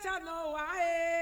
Chano Wae.